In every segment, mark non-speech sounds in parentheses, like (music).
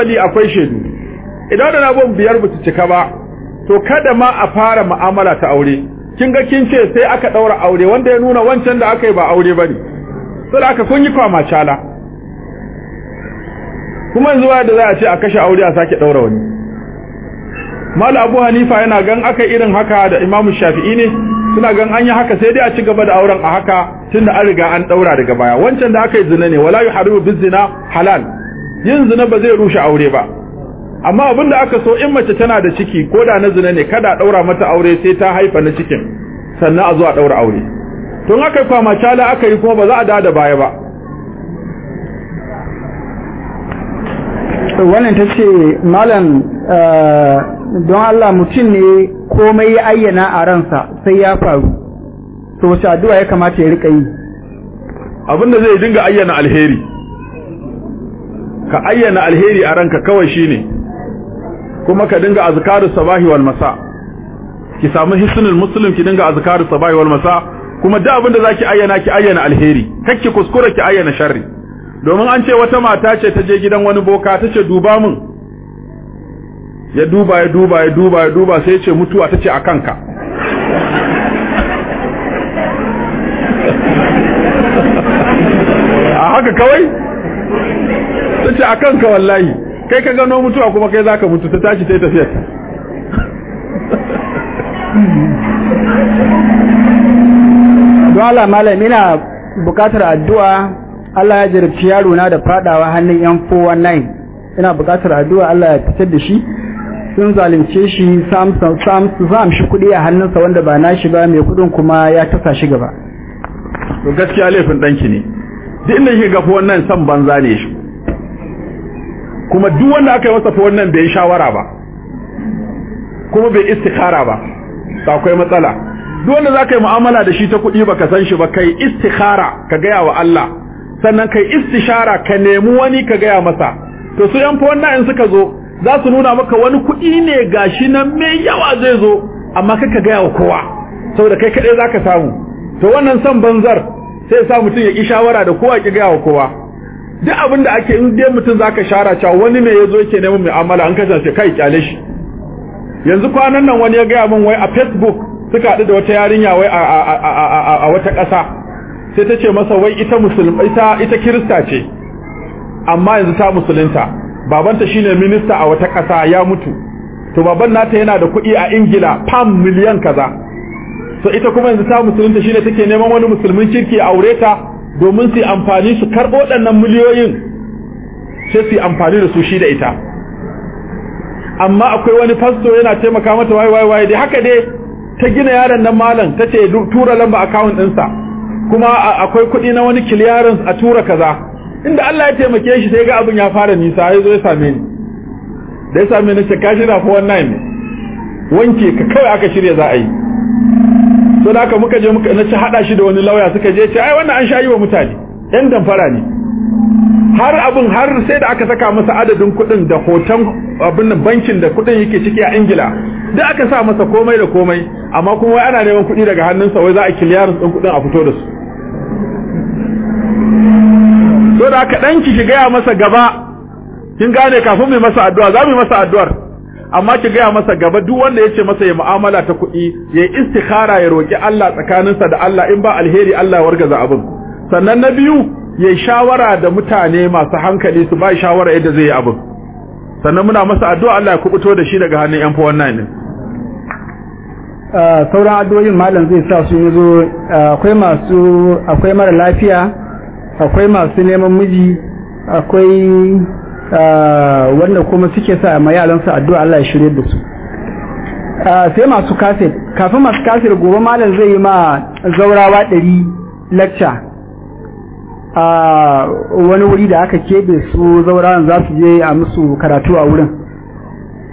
wali akwai shaidu. Idan da abubuwan biyar ba cika ba to kada ma a fara mu'amala ta aure. Kin ga kin ce sai aka daura aure wanda ya nuna wancan da aka yi ba aure ba ne sai aka kun yi kwama cala. Kuma yanzu da za a ce a kashe aure a sake daura wani. Mal abu hanifa yana gan aka irin haka da imam shafi'i ne suna gan an yi haka sai dai a ci gaba da auren a haka tunda an riga an daura daga baya. Wancan da aka yi zina ne wala yuharibu bizina halal. Yin zina ba zai rushe aure ba. Amma abin da aka so in mace tana da ciki ko da na zina ne kada daura mata aure sai ta haifa na cikin sannan a zo a daura aure. To in aka kwama cala aka yi kuma ba za a dawo da baya ba. Wannan ta ce malam don Allah mutum ne komai ya ayyana a ransa sai ya faru. To wace addu'a ya kamata ya riƙa yi? Abinda zai dinga ayyana alheri. Ka ayyana alheri a ranka kawai shine. Kuma ka dinga azkaru sabahi wal masa. Ki samu hisnul muslim ki dinga azkaru sabahi wal masa. Kuma duk abin da zaki ayyana ki ayyana alheri. Kakki kuskura ki ayyana sharri. Domin an ce wata mata ce ta je gidan wani boka ta ce duba min ya duba ya duba ya duba ya duba sai ce mutuwa ta ce a kanka. (laughs) A haka kawai? Ce a kanka wallahi. Kai ka gano mutuwa kuma kai za ka mutu ta tashi ta yi tafiyar. Don Allah malam ina buƙatar addu'a. Allah ya jarabci yaro na da fadawa hannun yan 419 ina buƙatar addu'a Allah ya fitar da shi. Sun zalunce shi sam sam sam shi kuɗi a hannunsa wanda ba nashi ba mai kuɗin kuma ya tasa shi gaba. To gaskiya laifin danki ne. Duk inda yake ga wannan san banza ne shi. Kuma duk wanda aka yi masa fa wannan bai shawara ba kuma bai istikhara ba to akwai matsala. Duk wanda zaka yi mu'amala da shi ta kuɗi baka san shi ba kai istikhara ka gaya wa Allah. Sannan kai istishara ka nemi wani ka gaya masa. To su yan fa wannan in suka zo za su nuna maka wani kuɗi ne gashi nan mai yawa zai zo amma kaka gaya wa kowa saboda kai kaɗai zaka samu. To wannan son banzar sai sa mutum ya ki shawara da kowa ki gaya wa kowa. Duk abin da ake in dai mutum zaka shara cewa wani ne ya zo yake neman mu'amala an kasance kai ƙyale shi. Yanzu kwanan nan wani ya gaya min wai a Facebook suka haɗu da wata yarinya wai a wata ƙasa. Sai ta ce masa wai ita musulma ita ita kirista ce amma yanzu ta musulunta. Babanta shine minista a wata ƙasa ya mutu. To baban nata yana da kuɗi a Ingila pam miliyan kaza. So ita kuma yanzu ta musulunta shine take neman wani musulmin kirki a aure ta. Domin su amfani su karɓo waɗannan miliyoyin sai su amfani da su shi da ita. Amma akwai wani fasto yana taimaka mata wai wai wai dai haka dai ta gina yaron nan malam tace tura lamba account ɗinsa. Kuma akwai kuɗi na wani clearance a tura kaza. Inda Allah ya taimake shi sai ga abin ya fara nisa ya zo ya same ni. Da ya same ni ce wanke ka kawai aka shirya za a yi. So da haka muka je muka na ci hada shi da wani lauya suka je ce ai wannan an sha yi wa mutane. Yan damfara ne. Har abin har sai da aka saka masa adadin kuɗin da hoton abin nan bankin da kuɗin yake ciki a Ingila. Duk aka sa masa komai da komai amma kuma wai ana neman kuɗi daga hannunsa wai za a clearance ɗin kuɗin a fito da su. So da aka ɗanki ki gaya masa gaba kin gane kafin mu masa addu'a za mu yi masa addu'ar. Amma ki gaya masa gaba duk wanda ya ce masa ya mu'amala ta kuɗi ya istikhara ya roki Allah tsakaninsa da Allah in ba alheri Allah wargaza abin. Sannan na biyu ya shawara da mutane masu hankali su ba shawara yadda zai yi abin. Sannan muna masa addu'a Allah ya kubuto da shi daga hannun yan wannan ne sauran addu'o'in malam zai sa su ya zo. Akwai masu akwai mara lafiya akwai masu neman miji akwai wanda kuma suke sa ma yaransu addu'a Allah ya shirye da su. Sai masu kaset kafin masu kaset gobe malam zai yi ma zaurawa ɗari lecture. A wani wuri da aka keɓe su zaurawan za su je a musu karatu a wurin.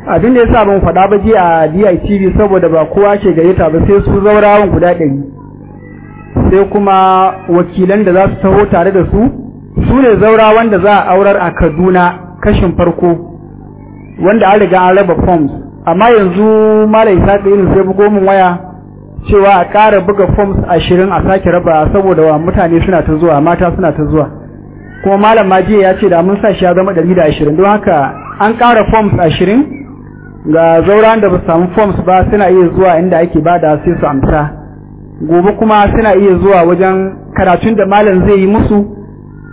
Abin da ya sa ban faɗa ba je a DITV saboda ba kowa ke gayyata ba sai su zaurawan guda ɗari. Sai kuma wakilan da za su taho tare da su su ne zaurawan da za a aurar a Kaduna. Kashin farko wanda an riga an raba forms. Amma yanzu malai sa irin sai bugo min waya cewa a ƙara buga forms ashirin a sake raba saboda wa mutane suna ta zuwa mata suna ta zuwa. Kuma malam majiya ya ce da mun sa shi ya zama ɗari da ashirin. Don haka an ƙara forms ashirin ga zauren da ba samu forms ba suna iya zuwa inda ake ba da sai su amsa. Gobe kuma suna iya zuwa wajen karatun da malam zai yi musu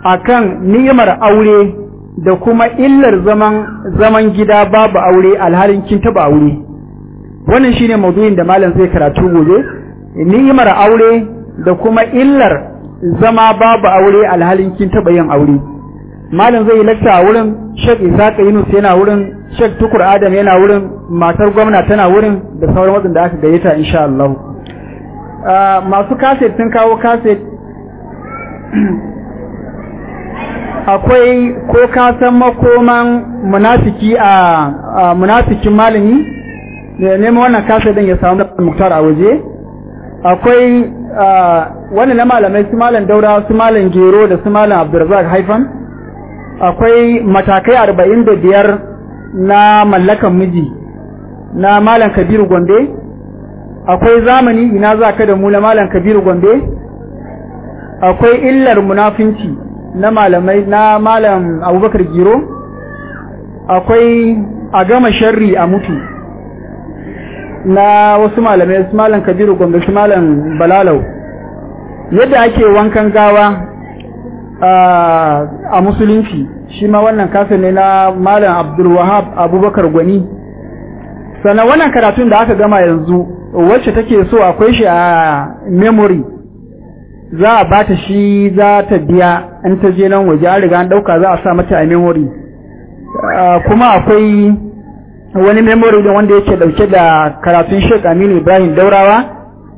akan ni'imar aure da kuma illar zaman zaman gida babu aure alhalin kin taba aure. Wannan shine maudu'in da malam zai karatu gobe. Ni'imar aure da kuma illar zama babu aure alhalin kin taba yin aure. Malam zai lakta a wurin Sheikh Isaka Yunus yana wurin Sheikh Tukur Adam yana wurin matar gwamna tana wurin da sauran waɗanda aka gayyata insha Allah. Masu kaset sun kawo kaset. Akwai ko ka san makoman munafiki a munafikin malami? Da neman wannan kasa din ya samu muktar a waje. Akwai wani na malamai su malam daura su malam gero da su malam abdurrazak haifan. Akwai matakai arba'in da biyar na mallakan miji na malam kabiru gombe. Akwai zamani ina za ka da mu na malam kabiru gombe. Akwai illar munafinci na malamai na malam abubakar giro akwai a gama sharri a mutu. Na wasu malamai su malam kabiru gombe su malam balalau. Yadda ake wankan gawa a musulunci shi ma wannan kasa ne na malam abdulwahab abubakar gwani. Sannan wannan karatun da aka gama yanzu wacce take so akwai shi a memory. Za a bata shi za ta biya. In ta je nan waje an riga an ɗauka za a sa mata a memory. Kuma akwai wani memory da wanda yake ɗauke da karatun Sheikh Aminu Ibrahim Daurawa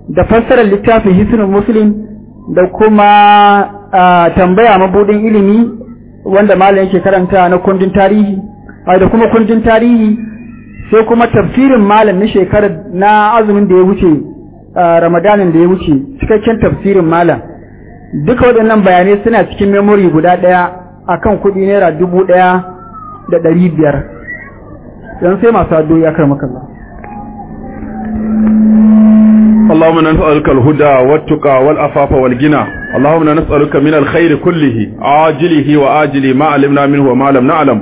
da fassarar littafin Hisnul Muslim da kuma tambaya mabudin ilimi wanda malam yake karanta na kundin tarihi. Da kuma kundin tarihi sai kuma tafsirin malam na shekarar na azumin da ya wuce. ramadanin da ya wuce cikakken tafsirin malam duka waɗannan bayanai suna cikin memory guda ɗaya akan kuɗi naira dubu ɗaya da ɗari biyar don sai masu addu'o'i ya karmaka Allah اللهم نسألك الهدى والتقى والأفاف والغنى اللهم نسألك من الخير كله عاجله وآجله ما علمنا منه وما لم نعلم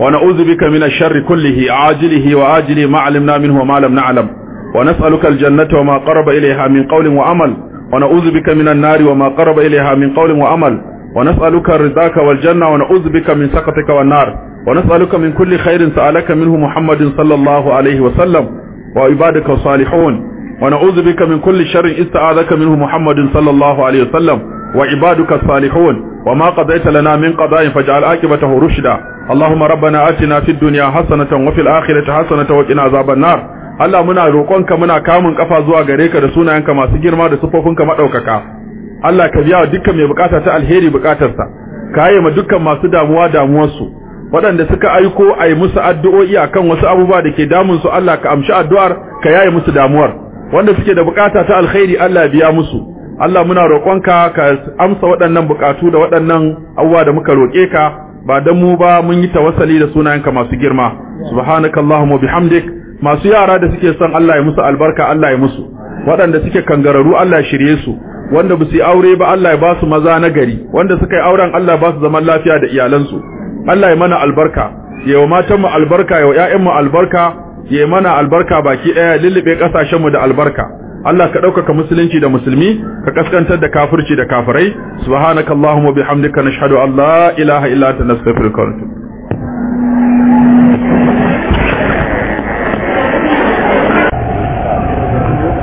ونعوذ بك من الشر كله عاجله وآجله ما علمنا منه وما لم نعلم ونسألك الجنة وما قرب إليها من قول وعمل ونعوذ بك من النار وما قرب إليها من قول وعمل ونسألك رضاك والجنة ونعوذ بك من سخطك والنار ونسألك من كل خير سألك منه محمد صلى الله عليه وسلم وعبادك الصالحون ونعوذ بك من كل شر استعاذك منه محمد صلى الله عليه وسلم وعبادك الصالحون وما قضيت لنا من قضاء فاجعل عاقبته رشدا اللهم ربنا آتنا في الدنيا حسنة وفي الآخرة حسنة وقنا عذاب النار Allah muna roƙonka muna kamun kafa zuwa gare ka da sunayenka masu girma da sufofinka madaukaka Allah ka biya wa dukkan mai buƙata ta alheri bukatarsa ka yi ma dukkan masu damuwa damuwarsu. Waɗanda suka aiko a yi musu addu'o'i akan wasu abubuwa da ke damun su Allah ka amshi addu'ar ka yaye musu damuwar. Wanda suke da buƙata ta alkhairi Allah ya biya musu. Allah muna roƙonka ka amsa waɗannan bukatu da waɗannan abubuwa da muka roƙe ka. Ba dan mu ba mun yi tawassali da sunayenka masu girma. Subhanakallahumma bihamdik masu yara da suke son Allah ya musu albarka Allah ya musu. Waɗanda suke kangararu Allah shirye su. Wanda ba su aure ba Allah ya ba su maza na gari. Wanda suka yi auren Allah ba su zaman lafiya da iyalansu. Allah ya mana albarka. Ya wa matan mu albarka ya wa mu albarka ya mana albarka baki ɗaya lullube ƙasashen mu da albarka. Allah ka ɗaukaka musulunci da musulmi ka kaskantar da kafirci da kafirai. Subhanakallahumma bihamdika nashhadu an la ilaha illa anta nastaghfiruka wa natubu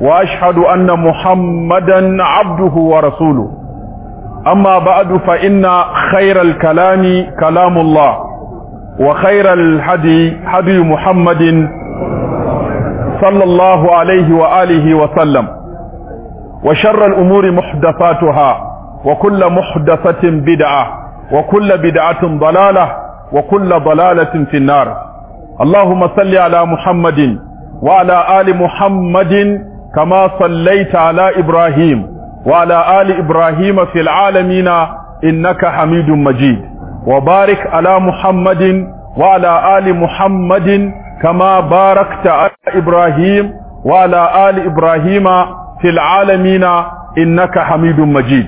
وأشهد أن محمدا عبده ورسوله. أما بعد فإن خير الكلام كلام الله وخير الهدي هدي محمد صلى الله عليه وآله وسلم وشر الأمور محدثاتها وكل محدثة بدعة وكل بدعة ضلالة وكل ضلالة في النار. اللهم صل على محمد وعلى آل محمد كما صليت على إبراهيم وعلى آل إبراهيم في العالمين إنك حميد مجيد وبارك على محمد وعلى آل محمد كما باركت على إبراهيم وعلى آل إبراهيم في العالمين إنك حميد مجيد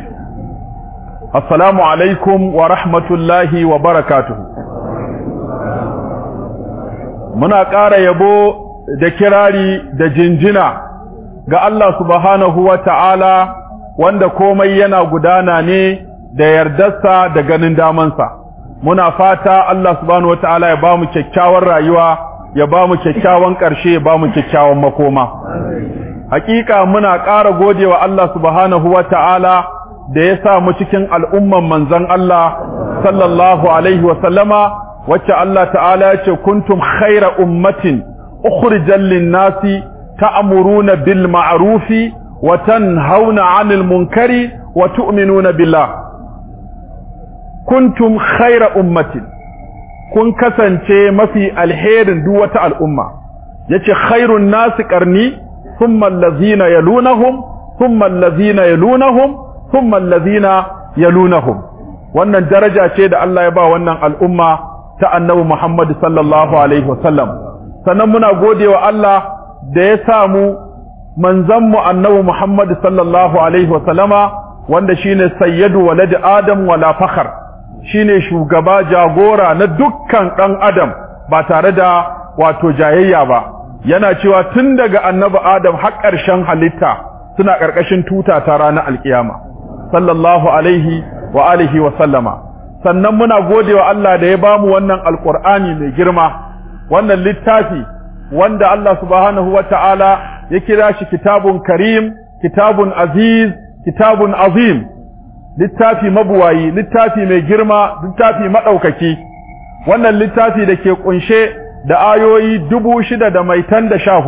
السلام عليكم ورحمة الله وبركاته muna ƙara yabo da kirari da jinjina ga Allah subhanahu wa ta'ala wanda komai yana gudana ne da yardarsa da ganin damansa. Muna fata Allah subhanahu wa ta'ala ya ba mu kyakkyawar rayuwa, ya ba mu kyakkyawan ƙarshe, ya ba mu kyakkyawan makoma. Hakika muna ƙara godewa Allah subhanahu wa ta'ala da ya sa mu cikin al'umman manzan Allah sallallahu Alaihi wasallama wacce Allah ta'ala ya ce kuntum khaira ummatin ukhrijal lin-nasi ta'muruna bil ma'rufi wa tanhauna 'anil munkari wa tu'minuna billah. Kuntum khaira ummatin. Kun kasance mafi alherin duk wata al'umma. Yace khairun nasi qarni thumma allazina yalunahum thumma allazina wannan daraja ce da Allah ya ba wannan al'umma ta annabi Muhammad sallallahu alaihi wasallam. Sannan muna godewa Allah da ya samu manzon mu annabi Muhammad sallallahu alaihi wasallama wanda shine sayyadu walad adam wala fakhar shine shugaba jagora na dukkan dan adam ba tare da wato jayayya ba. Yana cewa tun daga annabi adam har ƙarshen halitta suna ƙarƙashin tuta ta ranar alkiyama sallallahu alaihi wa alihi wa sallama. Sannan muna godewa Allah da ya ba mu wannan alqur'ani mai girma wannan littafi wanda Allah subhanahu wata'ala ya kira shi kitabun karim kitabun aziz kitabun azim. Littafi mabuwayi littafi mai girma littafi madaukaki wannan littafi da ke kunshe da ayoyi dubu shida da maitan da sha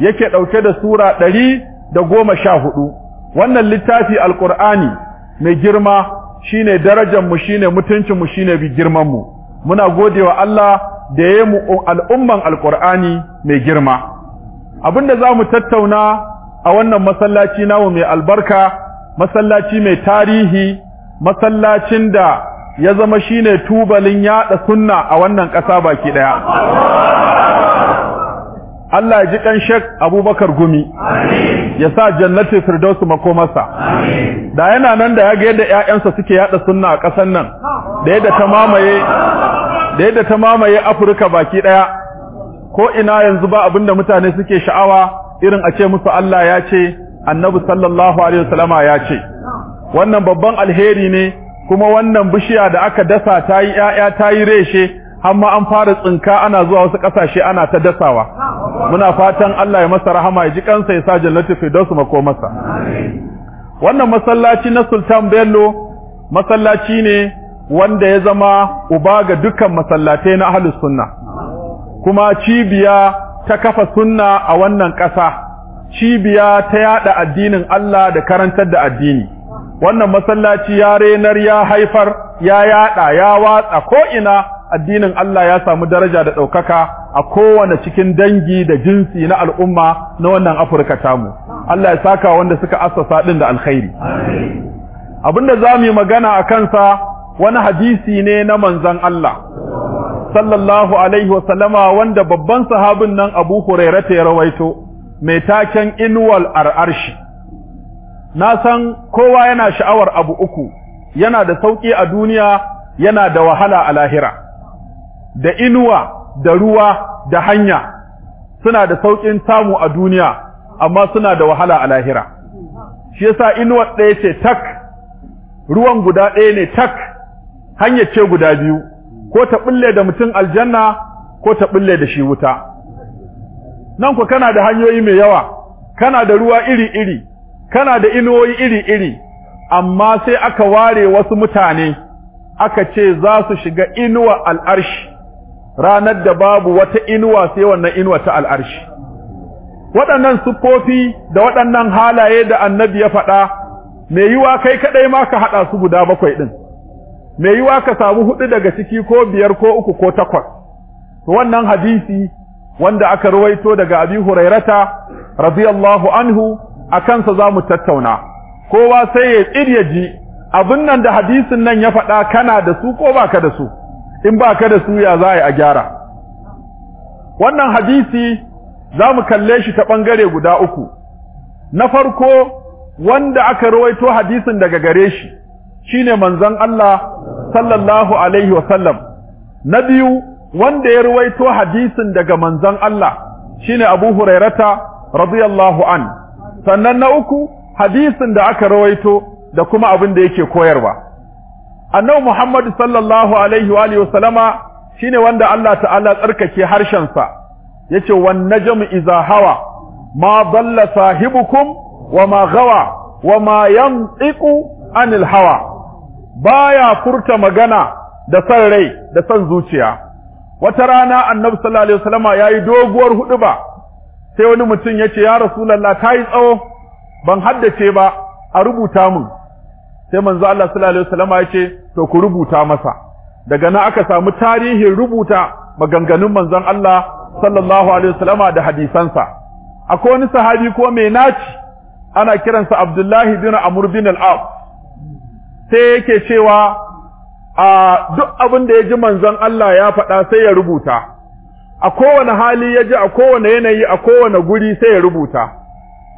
yake ɗauke da sura ɗari da goma sha huɗu. Wannan littafi alqur'ani mai girma shine darajar mu shine mutuncin mu shine bi girman mu muna godewa Allah da yayi mu al'umman alqur'ani mai girma. Abinda za mu tattauna a wannan masallaci namu mai albarka masallaci mai tarihi masallacin da ya zama shine tubalin yada sunna a wannan ƙasa baki ɗaya Allah ya ji kan Sheikh Abubakar Gumi ya sa jannati firdausu makomarsa. Da yana nan da ya ga yadda ƴaƴansa suke yada sunna a ƙasar nan da yadda ta mamaye da yadda ta mamaye Afirka baki ɗaya ko ina yanzu ba abin da mutane suke sha'awa irin a ce musu Allah ya ce Annabi sallallahu alaihi wasallama ya ce. Wannan babban alheri ne kuma wannan bishiya da aka dasa ta yi ƴaƴa ta yi reshe har ma an fara tsinka ana zuwa wasu ƙasashe ana ta dasawa. Muna fatan Allah ya masa rahama ya ji kansa ya sa jannatu firdausu mako masa wannan masallaci na Sultan Bello masallaci ne wanda ya zama uba ga dukkan masallatai na ahlus sunna kuma cibiya ta kafa sunna a wannan ƙasa cibiya ta yada addinin Allah da karantar da addini wannan masallaci ya renar ya haifar ya yada ya watsa ko ina addinin Allah ya samu daraja da ɗaukaka a kowane cikin dangi da jinsi na al'umma na wannan Afirka tamu. Allah ya saka wanda suka assasa ɗin da alkhairi. Abinda za mu yi magana a kansa wani hadisi ne na manzan Allah, sallallahu Alaihi wasallama wanda babban sahabin nan Abu Hurairata ya rawaito, mai taken inuwal ar'arshi. Na san kowa yana sha'awar abu uku, yana da sauƙi a duniya, yana da wahala a lahira. da inuwa da ruwa da hanya suna da sauƙin samu a duniya amma suna da wahala a lahira shi yasa inuwa ɗaya ce tak ruwan guda ɗaya ne tak hanya ce guda biyu ko ta bulle da mutum aljanna ko ta bulle da shi wuta. Nan ku kana da hanyoyi mai yawa kana da ruwa iri-iri kana da inuwoyi iri-iri amma sai aka ware wasu mutane aka ce za su shiga inuwa al'arshi. Ranar da babu wata inuwa sai wannan inuwa ta al'arshi. Waɗannan siffofi da waɗannan halaye da annabi ya faɗa mai yiwa kai kaɗai ma ka haɗa su guda bakwai ɗin. Mai yiwa ka samu huɗu daga ciki ko biyar ko uku ko takwas? To wannan hadisi wanda aka ruwaito daga abi hurairata radiyallahu anhu a kansa za mu tattauna. Kowa sai ya tsirya ji abin nan da hadisin nan ya faɗa kana da su ko baka da su? In baka da su ya za a gyara? Wannan hadisi za mu kalle shi ta ɓangare guda uku. Na farko wanda aka ruwaito hadisin daga gare shi shine manzon Allah sallallahu alaihi wa sallam. Na biyu wanda ya ruwaito hadisin daga manzon Allah shine Abu Hurairata radiyallahu an. Sannan na uku hadisin da aka ruwaito da kuma abin da yake koyarwa. Annabi Muhammad sallallahu alaihi wa alihi wasallama shine wanda Allah ta'ala tsarkake harshen sa ya ce wan najmu iza hawa ma dalla sahibukum wa ma gawa wa ma yantiqu anil hawa. Baya furta magana da san rai da san zuciya. Wata rana annabi sallallahu alaihi wasallama yayi doguwar huduba sai wani mutum ya ce ya rasulullah tayi tsawo ban haddace ba a rubuta mun. Sai manzo Allah sallallahu alaihi wasallama ya ce to ku rubuta masa. Daga nan aka samu tarihin rubuta maganganun manzon Allah sallallahu alaihi wasallama da hadisansa. Akwai wani sahabi ko mai naci ana kiransa Abdullahi bin Amr bin al-As. Sai yake cewa a duk abin da ya ji manzon Allah ya faɗa sai ya rubuta. A kowane hali ya ji a kowane yanayi a kowane guri sai ya rubuta.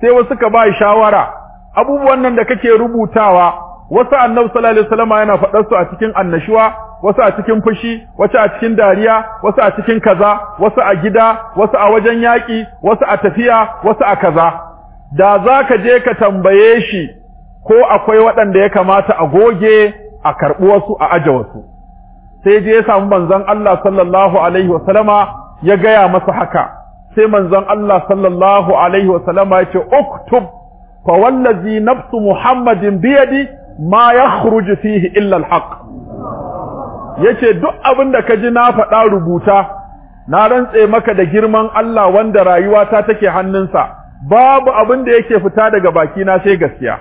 Sai wasu ka ba shawara abubuwan nan da kake rubutawa wasu annabi sallallahu alaihi wasallam yana faɗar su a cikin annashuwa wasu a cikin fushi wasu a cikin dariya wasu a cikin kaza wasu a gida wasu a wajen yaƙi wasu a tafiya wasu a kaza. Da za ka je ka tambaye shi ko akwai waɗanda ya kamata a goge a karɓi wasu a aje wasu. Sai je ya samu manzon Allah sallallahu alaihi wasallama ya gaya masa haka. Sai manzon Allah sallallahu alaihi wasallama ya ce uktub fa wallazi nafsu muhammadin biyadi ma yakhruju fihi illa alhaq. Yace duk abin da ka ji na faɗa rubuta na rantse maka da girman Allah wanda rayuwata take hannunsa. Babu abin da yake fita daga bakina sai gaskiya.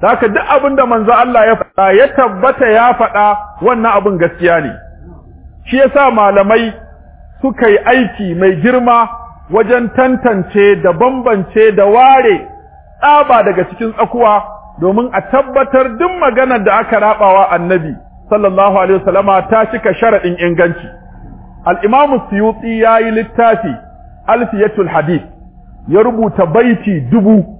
Saka duk abin da manzo Allah ya faɗa ya tabbata ya faɗa wannan abin gaskiya ne. Shi yasa malamai suka yi aiki mai girma wajen tantance da bambance da ware tsaba daga cikin tsakuwa domin a tabbatar duk maganar da aka rabawa annabi sallallahu alaihi wasallama ta cika sharaɗin inganci. Al-Imam Suyuti ya yi littafi Alfiyatul Hadith ya rubuta baiti dubu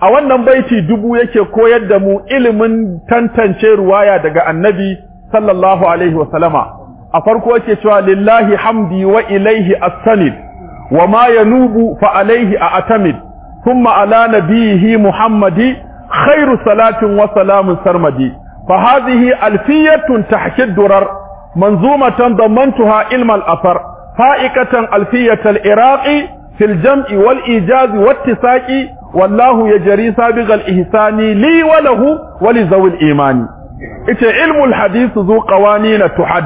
a wannan baiti dubu yake koyar da mu ilimin tantance ruwaya daga annabi sallallahu alaihi wasallama a farko yake cewa lillahi hamdi wa ilaihi as-sanid wa ma yanubu fa alaihi a'tamid thumma ala nabiyhi muhammadi khairu salatin wa salamun sarmadi. Fa hadhihi alfiyatun tahki durar manzumatan damantuha ilma al-athar fa'ikatan alfiyatal iraqi fil jam'i wal ijazi wattisaqi wallahu yajri sabiqal ihsani li wa lahu wa li zawil imani. Ita ilmu al hadith zu qawanin tuhad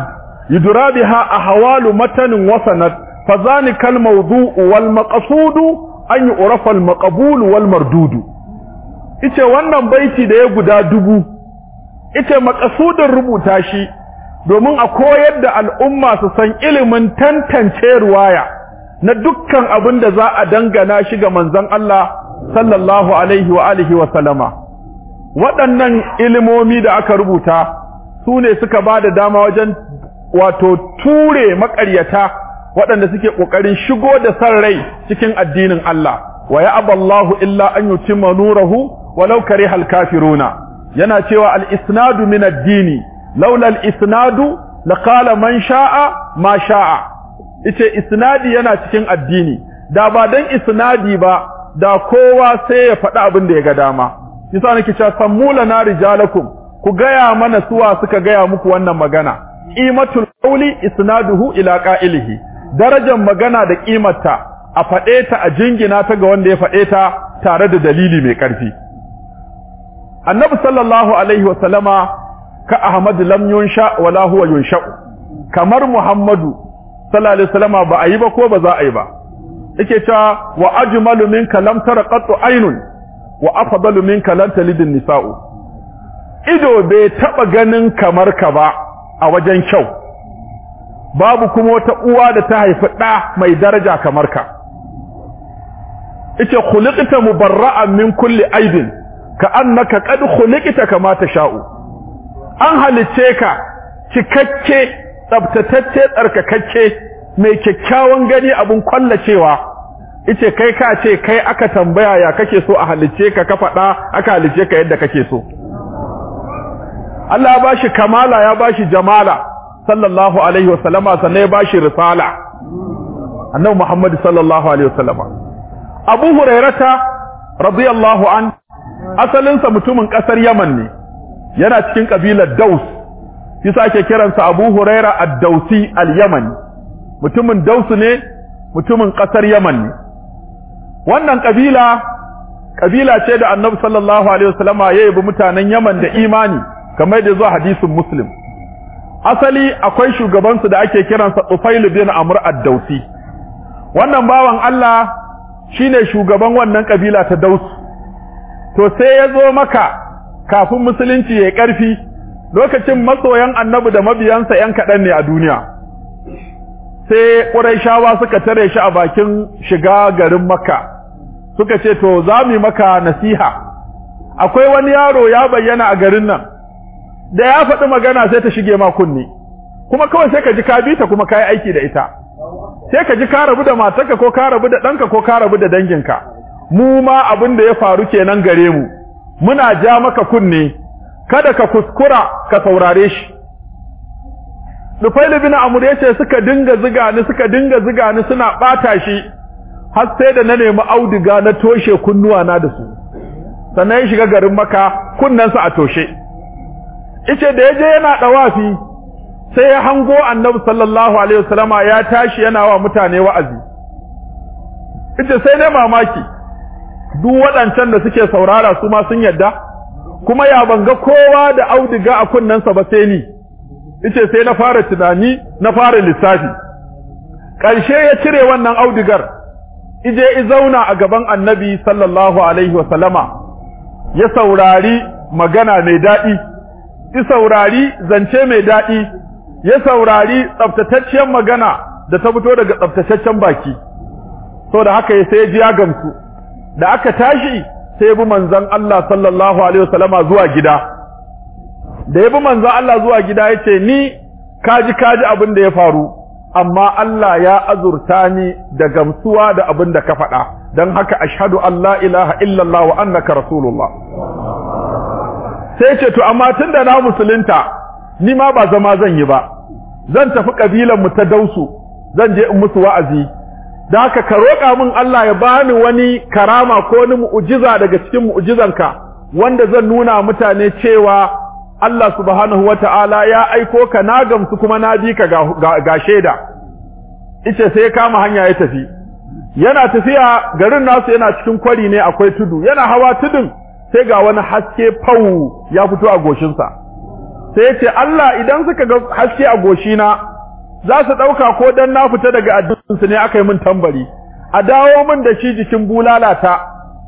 yudra biha ahwalu matan wa sanad fadhanika al mawdu'u wal maqsudu an yu'rafa al maqbul wal mardudu. Ita wannan baiti da ya guda dubu ita maqasudin rubuta shi domin a koyar da al'umma su san ilimin tantance ruwaya. Na dukkan abin da za a dangana shi ga manzon Allah sallallahu alaihi wa alihi wa sallama. Waɗannan ilimomi da aka rubuta su ne suka ba da dama wajen wato ture maƙaryata waɗanda suke ƙoƙarin shigo da san rai cikin addinin Allah. Wa ya aballahu illa an yutimma nurahu walau karihal kafiruna. Yana cewa al-isnadu min ad-dini laula al-isnadu laqala man sha'a ma sha'a. Ita isnadi yana cikin addini. Da ba dan isnadi ba da kowa sai ya faɗi abin da ya ga dama. Yasa nake cewa sammula na rijalakum. Ku gaya mana suwa suka gaya muku wannan magana. Qimatul qawli isnaduhu ila qa'ilihi. Darajar magana da kimarta a faɗe ta a jingina ta ga wanda ya faɗe ta tare da dalili mai ƙarfi. Annabi sallallahu alaihi wa sallama ka ahmad lam yunsha wala huwa yunsha kamar muhammadu sallallahu alaihi wa sallama ba a yi ba ko ba za a yi ba. Yake cewa wa ajmalu minka lam tara qattu aynun wa afdalu minka lan talidun nisa'u. Ido bai taba ganin kamar ka ba a wajen kyau. Babu kuma wata uwa da ta haifi ɗa mai daraja kamar ka. Ita khuliqta mubarra'an min kulli aibin ka annaka qad khuliqta kama sha'u. an halice ka cikakke tsabtatacce tsarkakakke mai kyakkyawan gani abun kwallacewa. Ice kai ka ce kai aka tambaya ya kake so a halice ka ka faɗa aka halice ka yadda kake so. Allah ya bashi kamala ya bashi jamala sallallahu alaihi wasallama sannan ya bashi risala. Annabi Muhammad sallallahu alaihi wasallama Abu Hurairata radiyallahu an asalinsa mutumin ƙasar Yaman ne. Yana cikin kabilar Daus. Yasa ake kiransa Abu Huraira ad-Dausi al-Yamani. Mutumin Daus ne mutumin ƙasar Yaman ne. Wannan kabila kabila ce da Annabi sallallahu alaihi wasallama ya yabi mutanen Yaman da imani kamar da zuwa hadisin Muslim. Asali akwai shugaban su da ake kiransa Ufail bin Amr ad-Dausi wannan bawan Allah shine shugaban wannan kabila ta Daus. To sai ya zo maka kafin musulunci ya ƙarfi lokacin masoyan Annabi da mabiyansa yan kaɗan ne a duniya sai Qurayshawa suka tare shi a bakin shiga garin Makka suka ce to za mu maka nasiha. Akwai wani yaro ya bayyana a garin nan da ya faɗi magana sai ta shige ma kunni kuma kawai sai ka ji ka bita kuma ka yi aiki da ita. Sai ka ji ka rabu da matarka ko ka rabu da ɗanka ko ka rabu da danginka. Mu ma abin da ya faru kenan gare mu muna ja maka kunne kada ka kuskura ka saurare shi. Nufail bin Amr ya ce suka dinga ziga ni suka dinga ziga ni suna bata shi. Har sai da na nemi auduga na toshe kunnuwa na da su. Sannan ya shiga garin maka kunnensa a toshe. Ice da ya je yana dawafi sai ya hango annabi sallallahu alaihi wasallama ya tashi yana wa mutane wa'azi. Ice sai dai mamaki duk waɗancan da suke saurara su ma sun yadda? Kuma ya banga kowa da auduga a kunnensa ba sai ni. Ice sai na fara tunani na fara lissafi. Ƙarshe ya cire wannan audigar ije i zauna a gaban annabi sallallahu alaihi wasallama ya saurari magana mai daɗi i saurari zance mai daɗi ya saurari tsaftatacciyar magana da ta fito daga tsaftataccen baki. So da haka sai ya ji ya gamsu. Da aka tashi sai bi manzon Allah sallallahu alaihi wasallama zuwa gida. Da ya bi manzon Allah zuwa gida ya ce ni kaji kaji abin da ya faru amma Allah ya azurta ni da gamsuwa da abin da ka faɗa. Don haka ashhadu an la ilaha illallah wa annaka rasulullah. Sai ce to amma tunda na musulunta ni ma ba zama zan yi ba. Zan tafi kabilan mu ta dausu zan je in musu wa'azi da haka ka roƙa min Allah ya bani wani karama ko wani mu'jiza daga cikin mu'jizanka wanda zan nuna mutane cewa Allah subhanahu wata'ala ya aiko ka na gamsu kuma na bi ka ga, shaida. Ice sai kama hanya ya tafi. Yana tafiya garin nasu yana cikin kwari ne akwai tudu. Yana hawa tudun sai ga wani haske fau ya fito a goshinsa. Sai ya ce Allah idan suka ga haske a goshina za su ɗauka ko dan na fita daga addininsu ne aka yi min tambari. A dawo min da shi jikin bulalata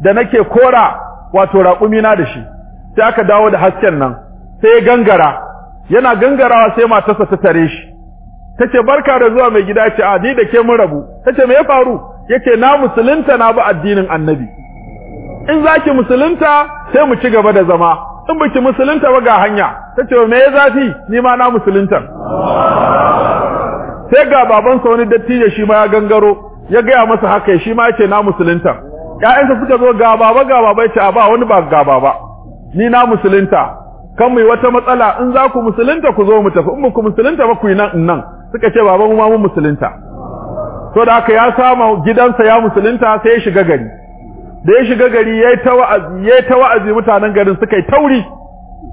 da nake kora wato raƙumina da shi. Sai aka dawo da hasken nan sai ya gangara. Yana gangarawa sai matarsa ta tare shi. Tace barka da zuwa mai gida. Ce a ni da ke mun rabu. Tace me ya faru? Yake na musulunta na bi addinin annabi. In zaki musulunta sai mu ci gaba da zama. In biki musulunta ba ga hanya. Tace me ya zafi? Ni ma na musulunta. Sai ga babansa wani dattijo shi ma ya gangaro ya gaya masa haka shi ma ya ce na musulunta. Ƴaƴansa suka zo ga baba ga baba ya ce a ba wani ba ga baba. Ni na musulunta. Kan mu wata matsala in za ku musulunta ku zo mu tafi. In ku musulunta ba ku yi nan nan. Suka ce baba mu ma mu musulunta. To da haka ya sama gidansa ya musulunta sai ya shiga gari. Da ya shiga gari yayi ta wa'azi yayi ta wa'azi mutanen garin suka yi tauri.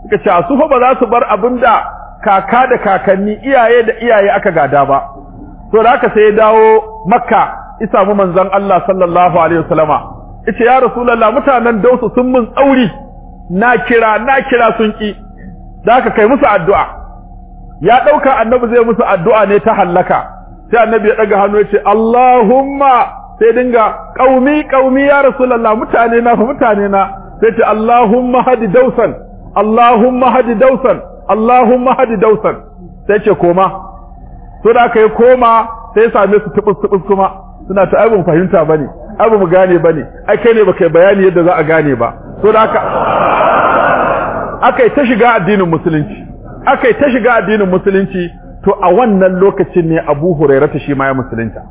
Suka ce su fa ba za su bar abin da kaka da kakanni iyaye da iyaye aka gada ba. To da haka sai ya dawo makka ya samu manzon Allah sallallahu alaihi wasallama. Yace ya rasulullah mutanen dausu sun mun tsauri. Na kira na kira sun ki da haka kai musu addu'a. Ya ɗauka annabi zai musu addu'a ne ta hallaka. Sai annabi ya daga hannu ya ce Allahumma sai dinga qaumi qaumi ya rasulullah mutane na fa mutane na. Sai ce Allahumma hadi dausan Allahumma hadi dausan Allahumma hadi dausan. Sai ce koma. So da aka yi koma sai same su tubus tubus kuma. Suna ta aibun fahimta ba ne abu mu gane ba ne ai kai ne baka bayani yadda za a gane ba. So da aka aka yi ta shiga addinin musulunci aka yi ta shiga addinin musulunci to a wannan lokacin ne Abu Hurairah shi ma ya musulunta.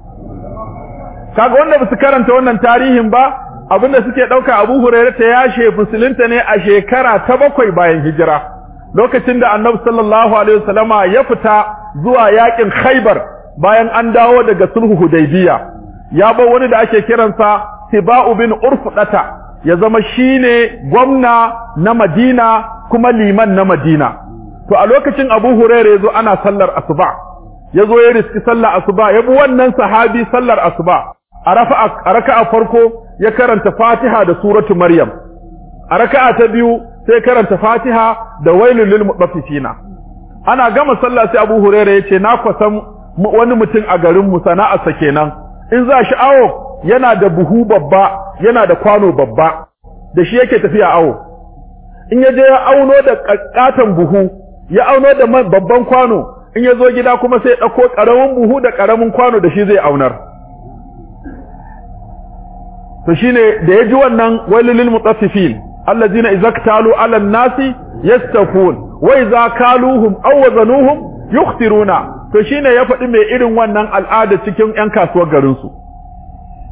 Kaga wanda ba su karanta wannan tarihin ba abin da suke ɗauka Abu Hurairah ta yashe musulunta ne a shekara ta bakwai bayan hijira. Lokacin da Annabi sallallahu alaihi wasallama ya fita zuwa yaƙin Khaibar bayan an dawo daga sulhu Hudaybiya ya bar wani da ake kiransa Tiba'u bin Urfudata ya zama shine gwamna na Madina kuma liman na Madina. To a lokacin Abu Hurairah ya zo ana sallar asuba ya zo ya riski sallar asuba ya bi wannan sahabi sallar asuba. A raka'a farko ya karanta Fatiha da suratu Maryam. A raka'a ta biyu sai karanta Fatiha da wailul lil mutaffifina. Ana gama sallah sai Abu Hurairah ya ce na kwasan wani mutum a garin mu sana'arsa kenan. In za shi awo yana da buhu babba yana da kwano babba. Da shi yake tafiya awo. In ya je ya auno da kakkatan buhu ya auno da babban kwano in ya zo gida kuma sai ya ɗauko ƙaramin buhu da ƙaramin kwano da shi zai aunar. To shine da ya ji wannan wailulil mutaffifin allazina idza ktalu ala nasi yastafun wa idza kaluhum aw wazanuhum yukhsiruna to shine ya faɗi mai irin wannan al'ada cikin ƴan kasuwar garin su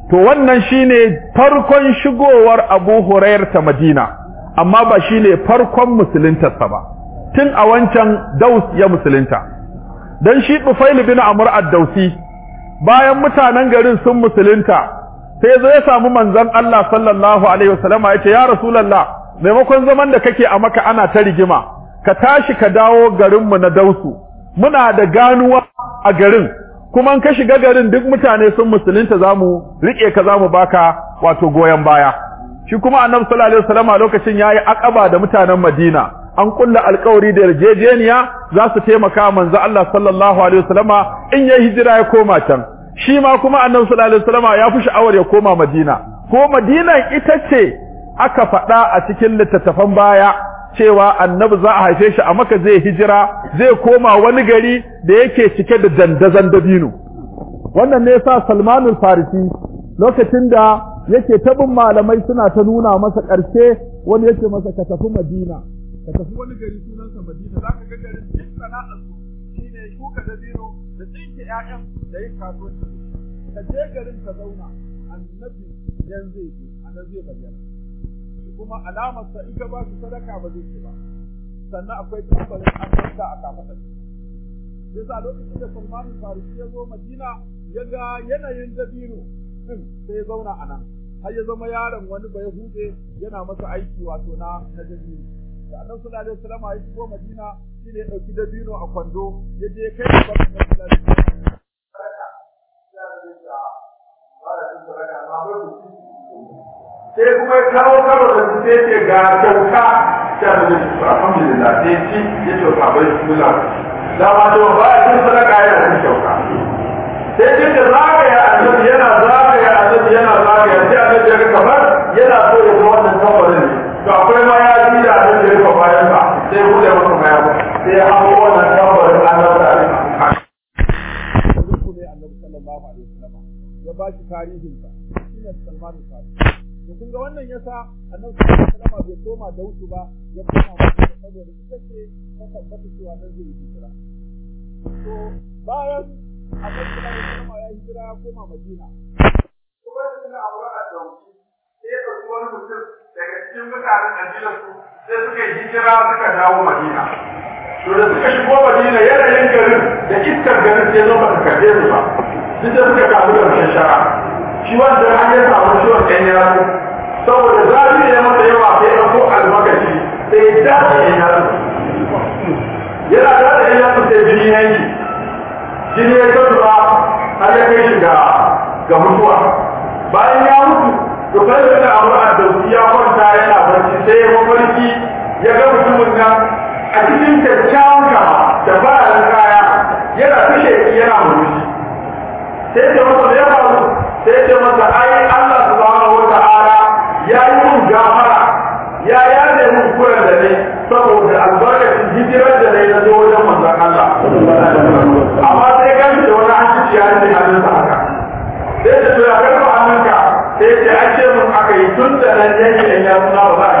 to wannan shine farkon shigowar Abu Hurairah ta Madina amma ba shine farkon musuluntarsa ba. Tun a wancan Daus ya musulunta. Dan shi Tufail bin Amr ad-Dausi bayan mutanen garin sun musulunta sai zo ya samu manzon Allah sallallahu alaihi wasallama ya ce ya rasulullah maimakon zaman da kake a maka ana ta rigima ka tashi ka dawo garin mu na Dausu. Muna da ganuwa a garin kuma ka shiga garin duk mutane sun musulunta za mu riƙe ka za mu baka wato goyen baya. Shi kuma annabi sallallahu alaihi wasallama lokacin yayi akaba da mutanen Madina. An kulla alkawari da yarjejeniya za su taimaka manzo Allah sallallahu alaihi wasallama in ya hijira ya koma can. Shi ma kuma annabi sallallahu alaihi wasallama ya fi sha'awar ya koma Madina. Ko Madina ita ce aka faɗa a cikin littattafan baya cewa annabi za a haife shi a maka zai hijira zai koma wani gari da yake cike da dandazan dabino. Wannan ne yasa Salmanul Farisi lokacin da yake tabin malamai suna ta nuna masa ƙarshe wani yake masa ka tafi Madina. Ka tafi wani gari sunansa Madina. Za ka ga garin duk sana'ar su shine shuka dabino da tsinke ƴaƴan da yin kasuwanci. Ka je garin ka zauna annabi yan zai je annabi zai bayyana. Kuma alamar sa in ka ba su sadaka ba zai ci ba. Sannan akwai tambarin annabta a kafaɗar yasa lokacin da Salman Farisi ya zo Madina ya ga yanayin dabino din sai ya zauna a nan. Har ya zama yaron wani bai hude yana masa aiki wato na na dabino. Da annabi sallallahu alaihi wasallam ya shigo Madina shi ne ya ɗauki dabino a kwando ya je kai da bakin masallaci. Sai kuma ya kawo da su sai ga kyauta da ci ya ce bai su to ba ya yana cin kyauta. Sai ce da zagaya yana zagaya annabi yana zagaya. Sai ya ga kamar yana so ya ga wannan ne. To akwai ma ya ji da ya rufe bayan sa sai buɗe masa bayan. Sai hawo wannan kabarin annabi da alaihi ya ba shi tarihin sa shine Salman al-Farisi. To kun ga wannan yasa annabi sallallahu alaihi wasallam bai koma da wuce ba ya koma Madina saboda ita ce ta tabbata cewa nan zai hijira. To bayan annabi sallallahu alaihi wasallam ya hijira ya koma Madina. Kuma da Abu Bakar da sai ɗauki wani mutum daga cikin mutanen kabilar su sai suka yi hijira suka dawo Madina. To da suka shigo Madina yanayin garin da iskar garin sai zo ba su karɓe su ba. Duk da suka kamu da shashara shi wanda an ya samu ciwon ɗan yaro saboda zafi ne masa yawa sai ya ko almakashi sai ya dace ɗan yaro yana dace ɗan yaro sai jini yanki jini ya zuba har ya kai shi ga mutuwa. Bayan ya mutu to kai da abu a ɗauki ya kwanta yana barci sai ya mafarki ya ga mutumin nan a cikin kyakkyawan ka da fararen kaya yana fishe yana murmushi. Sai ce masa ya faru? Sai ce masa ai Allah subhanahu wa ta'ala ya yi mun gafara ya ya je mun kuran da ne saboda albarkacin hijirar da ne na zo wajen manzon Allah. Amma sai kan da wani hanci ya ne hannunsa haka. Sai ce to ya karɓa hannunka? Sai ce an ce mun aka yi tun da nan yake ya suna ba za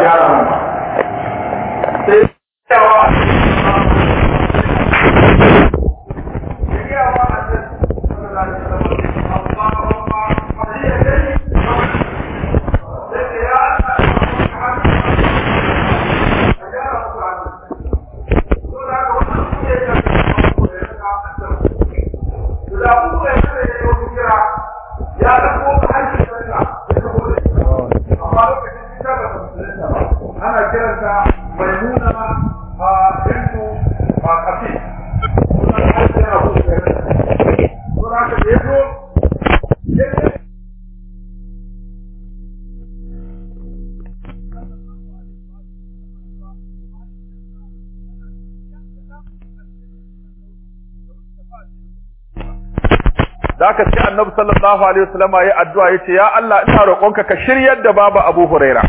da aka ce annabi sallallahu alaihi wasallam ya addu'a ya ce ya Allah ina roƙonka ka shiryar da baba Abu Huraira.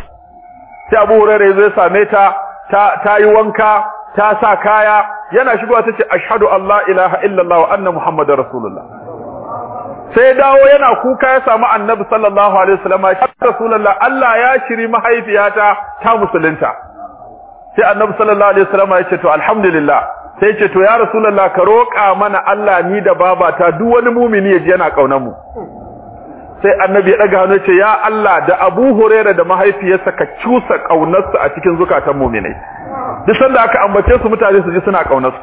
Sai Abu Huraira ya zo ya same ta ta yi wanka ta sa kaya yana shigowa tace ashhadu an la ilaha illallah wa anna muhammadar rasulullah. Sai dawo yana kuka ya samu annabi sallallahu alaihi wasallam ya rasulullah Allah ya shiri mahaifiyata ta musulunta. Sai annabi sallallahu alaihi wasallam ya ce to alhamdulillah. Sai ce to ya rasulullah ka roƙa mana Allah ni da babata duk wani mumini ya ji yana ƙaunar mu sai annabi ya daga hannu ce ya Allah da Abu Hurairah da mahaifiyarsa ka cusa kaunarsu a cikin zukatan mu'minai. Duk sanda aka ambace su mutane su ji suna ƙaunar su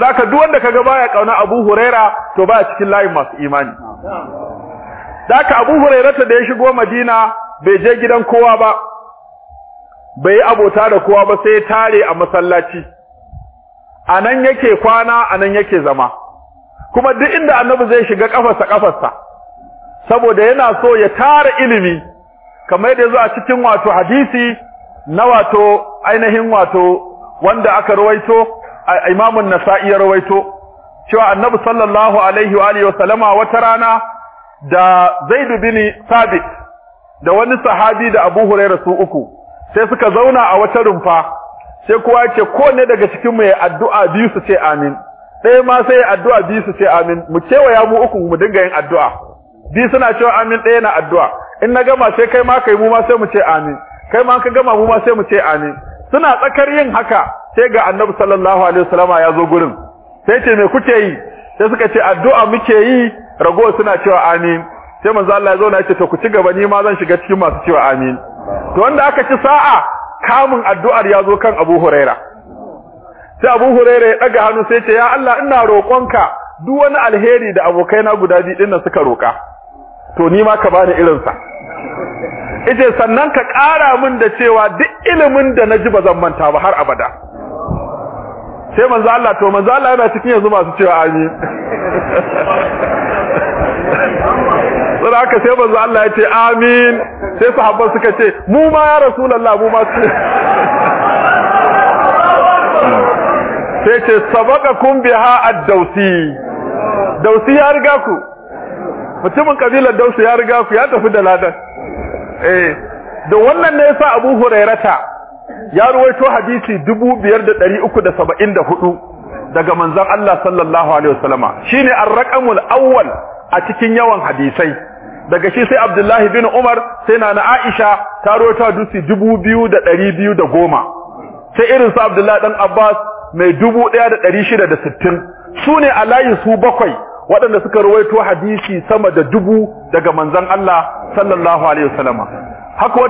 saboda duk wanda kaga baya ƙauna Abu Hurairah to baya cikin layin masu imani. Daka Abu Hurairah da ya shigo Madina bai je gidan kowa ba bai abota da kowa ba sai tare a masallaci. A nan yake kwana a nan yake zama. Kuma duk inda annabi zai shiga kafarsa kafarsa saboda yana so ya tara ilimi kamar yadda zo a cikin wato hadisi na wato ainihin wato wanda aka rawaito Imam an-Nasa'i rawaito cewa Annabi sallallahu alaihi wa alihi wasallama wata rana da Zaid bin Sabit da wani sahabi da Abu Hurairah su uku sai suka zauna a wata rumfa. Sai kowa ce ko ne daga cikin mu ya addu'a biyu su ce amin. Ɗaya ma sai addu'a biyu su ce amin. Mu kewaya mu uku mu dinga yin addu'a. Bi suna cewa amin ɗaya na addu'a. In na gama sai kai ma kai mu ma sai mu ce amin. Kai ma ka gama mu ma sai mu ce amin. Suna tsakar yin haka sai ga annabi sallallahu alaihi wasallama ya zo gurin. Sai ce me kuke yi? Sai suka ce addu'a muke yi. Rago suna cewa amin. Sai manzo Allah ya zauna ya ce to ku ci gaba ni ma zan shiga cikin masu cewa amin. To wanda aka ci sa'a kamun addu'ar ya zo kan Abu Huraira. Sai Abu Huraira ya daga hannu sai ce ya Allah ina roƙonka duk wani alheri da abokaina guda biyu ɗin nan suka roƙa to ni ma ka bani irin sa ite sannan ka ƙara min da cewa duk ilimin da na ji ba zan manta ba har abada. Sai manzo Allah to manzo Allah yana cikin yanzu masu cewa amin. (laughs) sai haka sai manzo Allah ya ce amin. Sai sahabban suka ce mu ma ya rasulullah mu ma su. Sai ce sabaqakum biha ad-dausi dausi ya riga ku. Mutumin kabilar dausi ya riga ku ya tafi da ladan. Eh da wannan ne yasa Abu Hurairata ya ruwaito hadisi 5374 daga manzon Allah sallallahu alaihi wasallama. Shine ar-raqamul awwal a cikin yawan hadisai. Daga shi sai Abdullahi bin Umar sai na Aisha ta ruwaito hadisi 2210 sai irin su Abdullahi dan Abbas mai 1660 su ne a layin su bakwai waɗanda suka rawaito hadisi sama da dubu daga manzon Allah sallallahu alaihi wasallama.